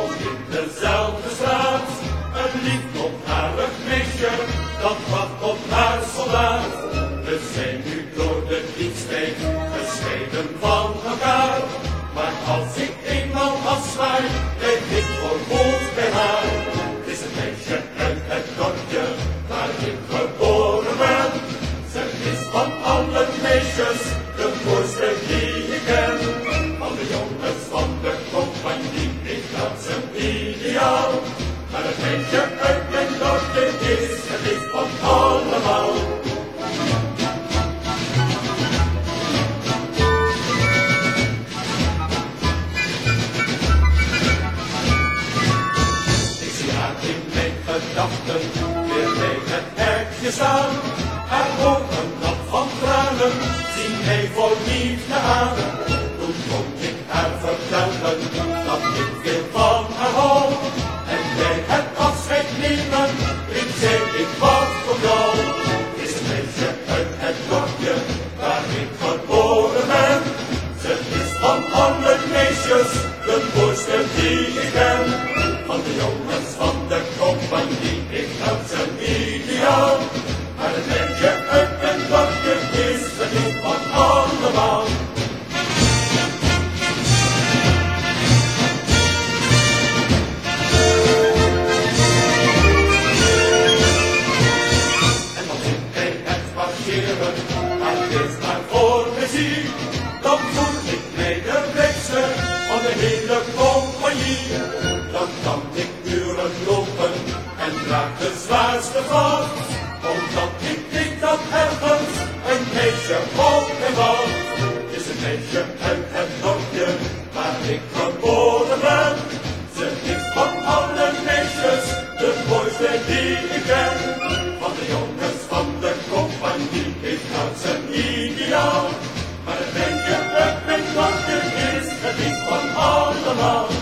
Als in dezelfde straat een lief op haar meisje, dat wat op haar soldaat. de zijn nu door hekje staan. Nat van tranen zien mij vol liefde aan. Toen kon ik haar vertellen dat ik veel van haar hou. En bij het afscheid nemen riep zij ik wacht op jou. Is een meisje uit het dorpje waar ik geboren ben. Ze is van alle meisjes de mooiste die ik ken. Van de jongens van de compagnie Oh. love.